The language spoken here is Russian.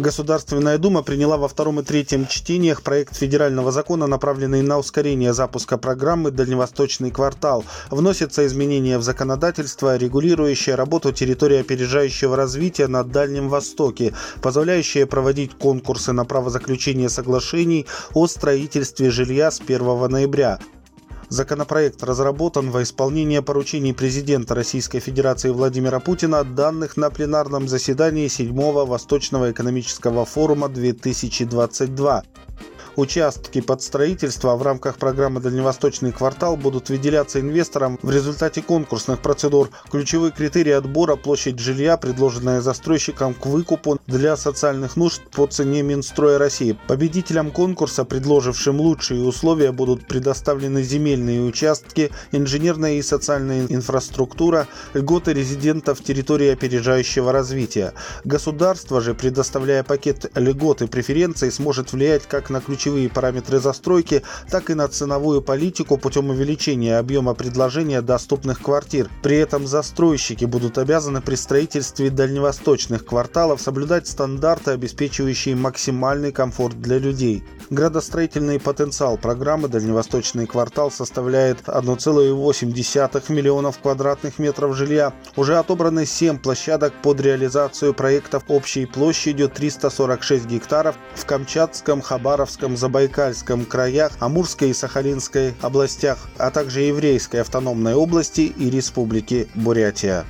Государственная Дума приняла во втором и третьем чтениях проект федерального закона, направленный на ускорение запуска программы «Дальневосточный квартал». Вносятся изменения в законодательство, регулирующее работу территории опережающего развития на Дальнем Востоке, позволяющее проводить конкурсы на право заключения соглашений о строительстве жилья с 1 ноября. Законопроект разработан во исполнение поручений президента Российской Федерации Владимира Путина, данных на пленарном заседании 7-го Восточного экономического форума 2022. Участки под строительство в рамках программы «Дальневосточный квартал» будут выделяться инвесторам в результате конкурсных процедур. Ключевые критерии отбора – площадь жилья, предложенная застройщикам к выкупу для социальных нужд по цене Минстроя России. Победителям конкурса, предложившим лучшие условия, будут предоставлены земельные участки, инженерная и социальная инфраструктура, льготы резидентов территории опережающего развития. Государство же, предоставляя пакет льгот и преференций, сможет влиять как на ключевые ключевые параметры застройки, так и на ценовую политику путем увеличения объема предложения доступных квартир. При этом застройщики будут обязаны при строительстве дальневосточных кварталов соблюдать стандарты, обеспечивающие максимальный комфорт для людей. Градостроительный потенциал программы «Дальневосточный квартал» составляет 1,8 миллионов квадратных метров жилья. Уже отобраны 7 площадок под реализацию проектов общей площадью 346 гектаров в Камчатском, Хабаровском, Забайкальском краях, Амурской и Сахалинской областях, а также Еврейской автономной области и Республики Бурятия.